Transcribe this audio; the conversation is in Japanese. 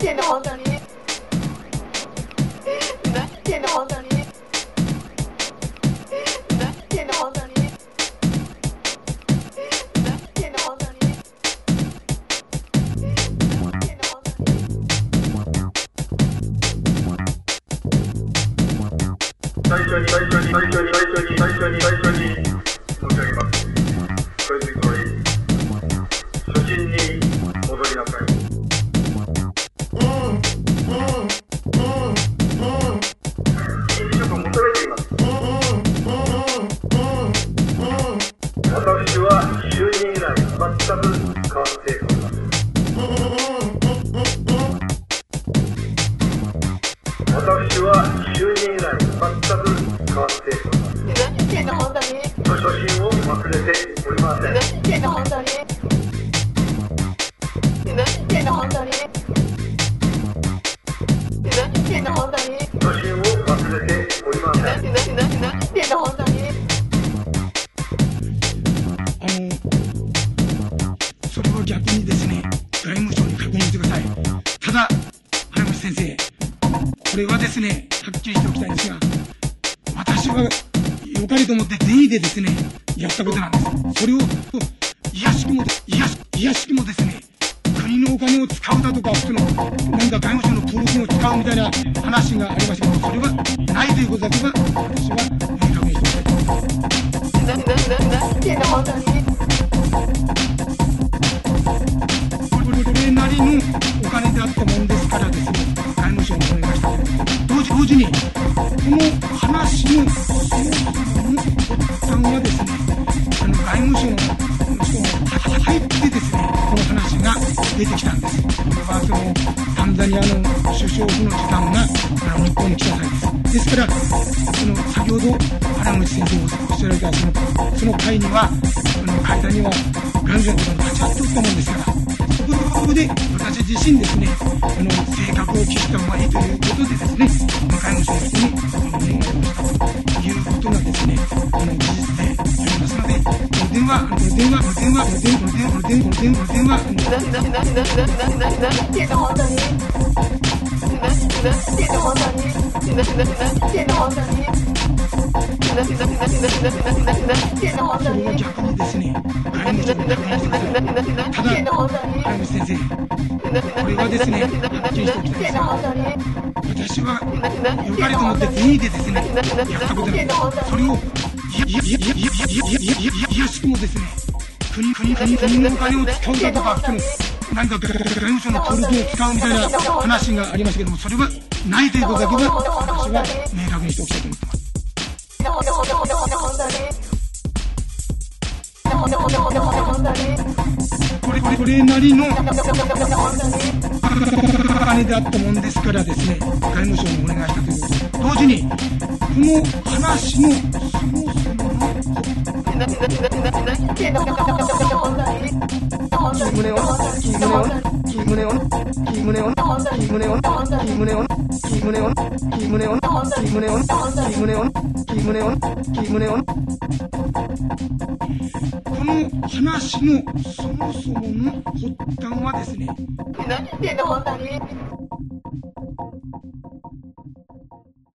ってんの本当に。何言ってんの本当に。何ってんの本当に。何ってんの本当に。最初に最初に最初に最初に最初に最初に。せん。の本当に初心を忘れておりません。何言ってんの本当に何言ってんの本当に何言ってんの本当に初心を忘れておりません。何何何何言ってんの本当にあの、それを逆にですね、外務省に確認してください。ただ、原口先生、これはですね、良かれと思って善意でですね、やったことなんです。それを、いやしきもで、いやし、いやしきもですね、国のお金を使うだとか、その、なんか外務省の登録を使うみたいな話がありましたけど、それはないということだけは、私は明確にしておきたいいます。何何何何言ってんの本当にこれなりのお金であったもんですからです。ね、外務省にお願いした。同時同時に、この話のその発端はですね、あの外務省の人が入ってですね、この話が出てきたんです。これはそのタンザニアの首相府の次官があの日本に来た際です。ですから、その先ほど原口先生がおっしゃられたそのその会には、あの会談には外務省の方が立ち会っておったもんですから、そこでここで私自身ですね、あの性格を聞いた方がいいということでですね、外務省の人にお願いをしたということがですね、あの私は良かれと思って善意でですね、やったことで。それを、やしくもですね国国国国のお金を使うだとかその何か外務省の登録を使うみたいな話がありましたけどもそれはないということだけは私は明確にしておきたいと思ってます。これこれなりの金であったもんですからですね外務省にお願いしたということ同時に、この話の、そもそもの、この話の、そもそもの発端はですね、何言ってんの本当に